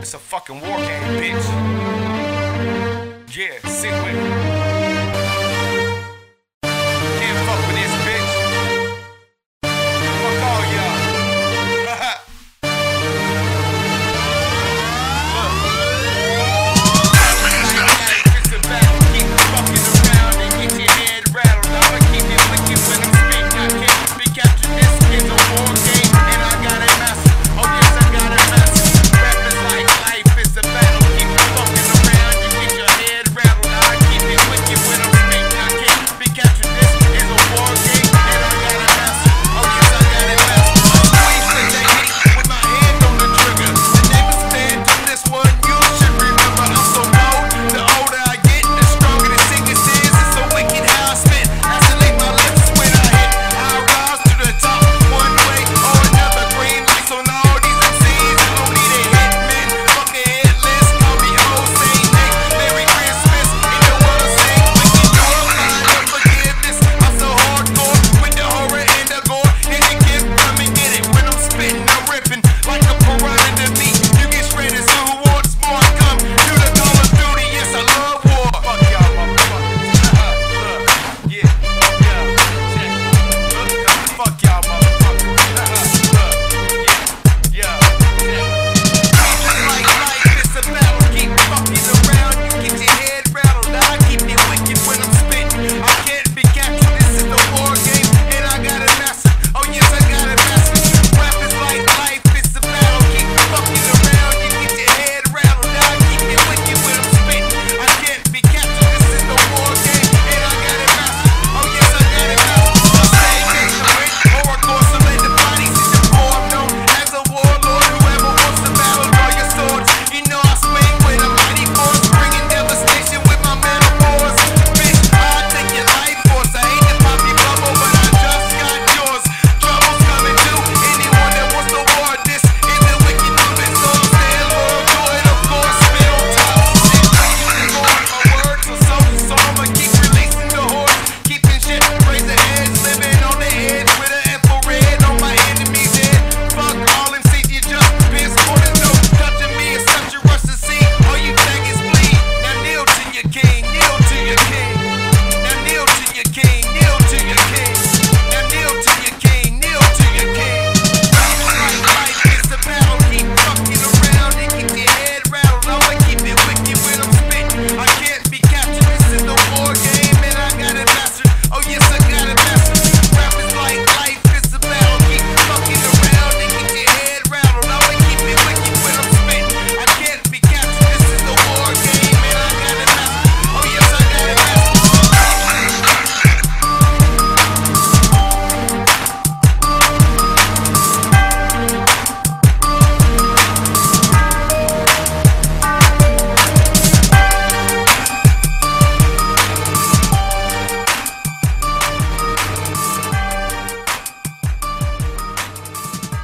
It's a fucking war game, bitch. Yeah, sit with me.